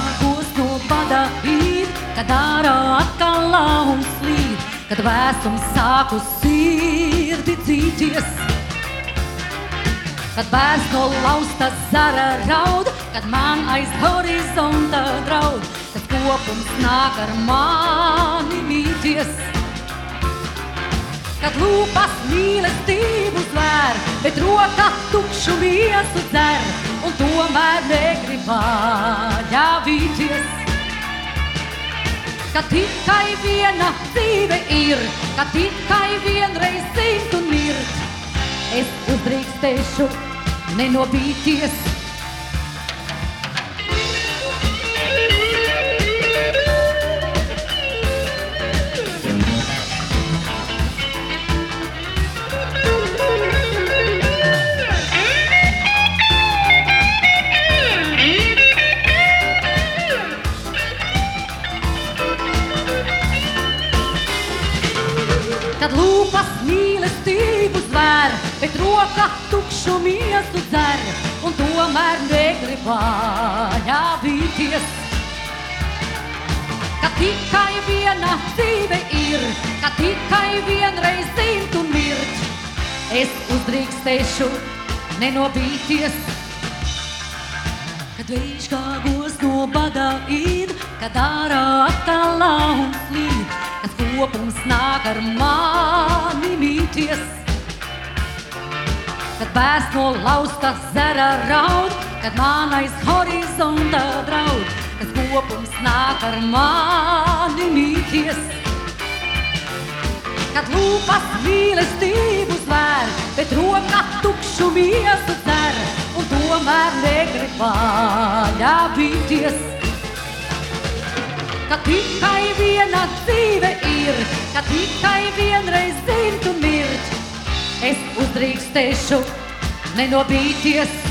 pagos no bada ir, kad ārā atkal laums līd, kad vēstums sāk uz sirdi cīties. Kad bērns no lausta zara raud, kad man aiz horizonta draud, tad kopums nāk ar mani mīties. Kad lūpas mīlestību zvēr, bet roka tukšu viesu dzer, un tomēr negrib. Ka tikai viena dzīve ir, ka tikai vienreiz simt un mirt, es uzdrīkstēšu nenobīties. Kad lūpas mīlestību zvēr, bet roka tukšu miesu dzer, un tomēr negrib paļāvīties. Ka tikai viena dzīve ir, ka tikai vienreiz zimt un mirt, es uzdrīkstēšu nenobīties. Kad vējš kā gos no bada īd, kad ārā attālā un slīd, Kad bērns no lausta zera raud, kad man aiz horizonta draud, kad kopums nāk ar mani mīties. Kad lūpas mīlestību zvēr, bet roka tukšu miesu dzer, un tomēr negrib paļāvīties. Ka tikai viena dzīve ir, ka tikai vienreiz es uzdrīkstēšu nenobīties.